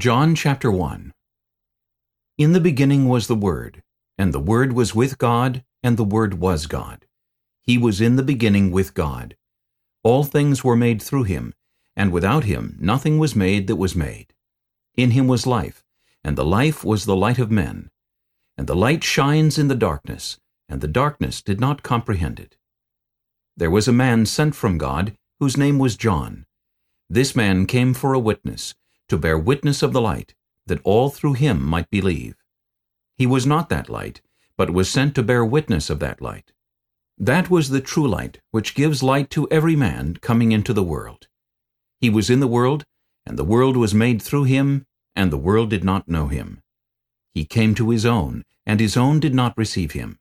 John chapter 1 In the beginning was the Word, and the Word was with God, and the Word was God. He was in the beginning with God. All things were made through him, and without him nothing was made that was made. In him was life, and the life was the light of men. And the light shines in the darkness, and the darkness did not comprehend it. There was a man sent from God, whose name was John. This man came for a witness, to bear witness of the light, that all through him might believe. He was not that light, but was sent to bear witness of that light. That was the true light, which gives light to every man coming into the world. He was in the world, and the world was made through him, and the world did not know him. He came to his own, and his own did not receive him.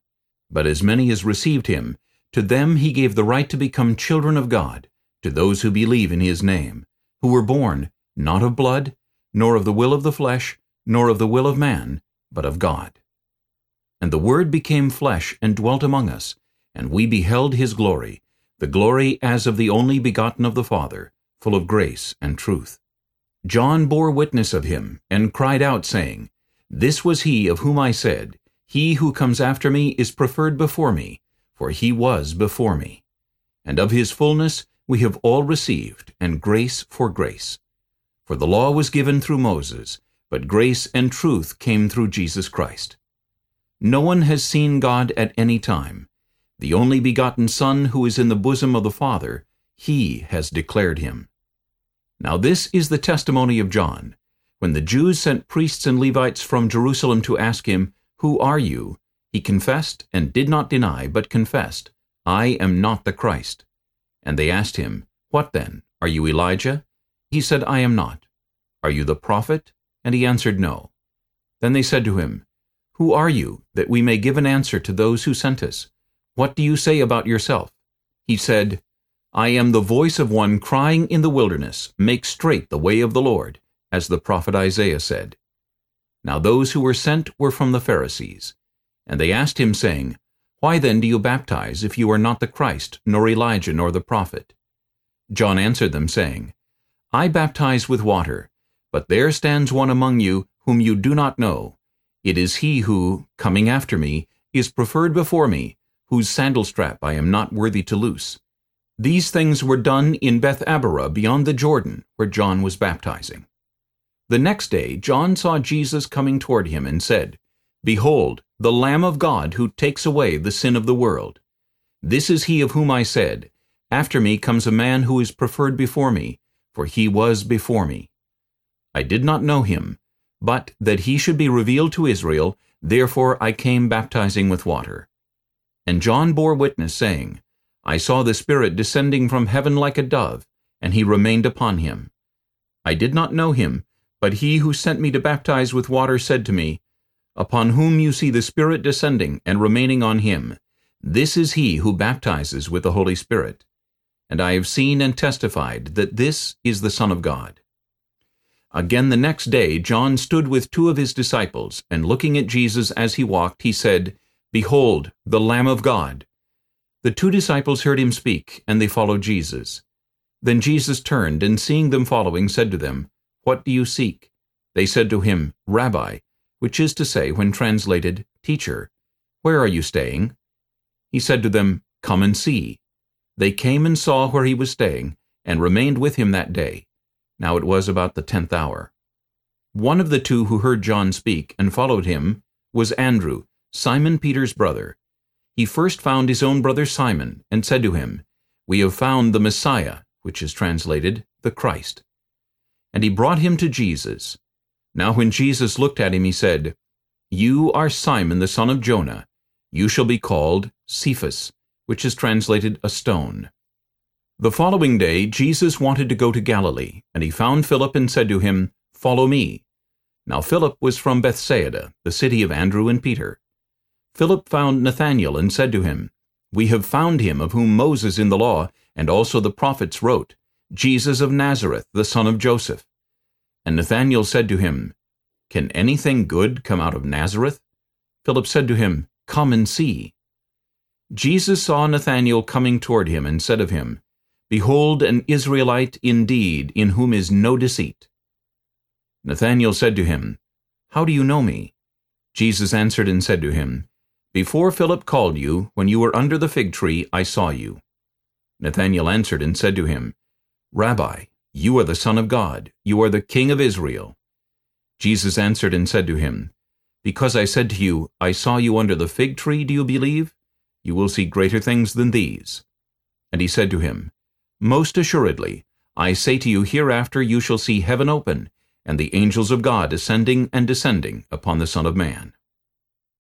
But as many as received him, to them he gave the right to become children of God, to those who believe in his name, who were born not of blood, nor of the will of the flesh, nor of the will of man, but of God. And the Word became flesh and dwelt among us, and we beheld his glory, the glory as of the only begotten of the Father, full of grace and truth. John bore witness of him, and cried out, saying, This was he of whom I said, He who comes after me is preferred before me, for he was before me. And of his fullness we have all received, and grace for grace. For the law was given through Moses, but grace and truth came through Jesus Christ. No one has seen God at any time. The only begotten Son who is in the bosom of the Father, he has declared him. Now this is the testimony of John. When the Jews sent priests and Levites from Jerusalem to ask him, Who are you? He confessed and did not deny, but confessed, I am not the Christ. And they asked him, What then? Are you Elijah? He said, I am not. Are you the prophet? And he answered, No. Then they said to him, Who are you, that we may give an answer to those who sent us? What do you say about yourself? He said, I am the voice of one crying in the wilderness, Make straight the way of the Lord, as the prophet Isaiah said. Now those who were sent were from the Pharisees. And they asked him, saying, Why then do you baptize, if you are not the Christ, nor Elijah, nor the prophet? John answered them, saying, I baptize with water, but there stands one among you whom you do not know. It is he who, coming after me, is preferred before me, whose sandal strap I am not worthy to loose. These things were done in Bethabara beyond the Jordan, where John was baptizing. The next day John saw Jesus coming toward him and said, Behold, the Lamb of God who takes away the sin of the world. This is he of whom I said, After me comes a man who is preferred before me, for he was before me. I did not know him, but that he should be revealed to Israel, therefore I came baptizing with water. And John bore witness, saying, I saw the Spirit descending from heaven like a dove, and he remained upon him. I did not know him, but he who sent me to baptize with water said to me, Upon whom you see the Spirit descending and remaining on him, this is he who baptizes with the Holy Spirit and I have seen and testified that this is the Son of God. Again the next day John stood with two of his disciples, and looking at Jesus as he walked, he said, Behold, the Lamb of God. The two disciples heard him speak, and they followed Jesus. Then Jesus turned, and seeing them following, said to them, What do you seek? They said to him, Rabbi, which is to say, when translated, Teacher, where are you staying? He said to them, Come and see. They came and saw where he was staying, and remained with him that day. Now it was about the tenth hour. One of the two who heard John speak and followed him was Andrew, Simon Peter's brother. He first found his own brother Simon, and said to him, We have found the Messiah, which is translated, the Christ. And he brought him to Jesus. Now when Jesus looked at him, he said, You are Simon the son of Jonah. You shall be called Cephas, which is translated a stone. The following day Jesus wanted to go to Galilee, and he found Philip and said to him, Follow me. Now Philip was from Bethsaida, the city of Andrew and Peter. Philip found Nathanael and said to him, We have found him of whom Moses in the law and also the prophets wrote, Jesus of Nazareth, the son of Joseph. And Nathanael said to him, Can anything good come out of Nazareth? Philip said to him, Come and see. Jesus saw Nathanael coming toward him, and said of him, Behold an Israelite indeed, in whom is no deceit. Nathanael said to him, How do you know me? Jesus answered and said to him, Before Philip called you, when you were under the fig tree, I saw you. Nathanael answered and said to him, Rabbi, you are the Son of God, you are the King of Israel. Jesus answered and said to him, Because I said to you, I saw you under the fig tree, do you believe? You will see greater things than these. And he said to him, Most assuredly, I say to you, hereafter you shall see heaven open, and the angels of God ascending and descending upon the Son of Man.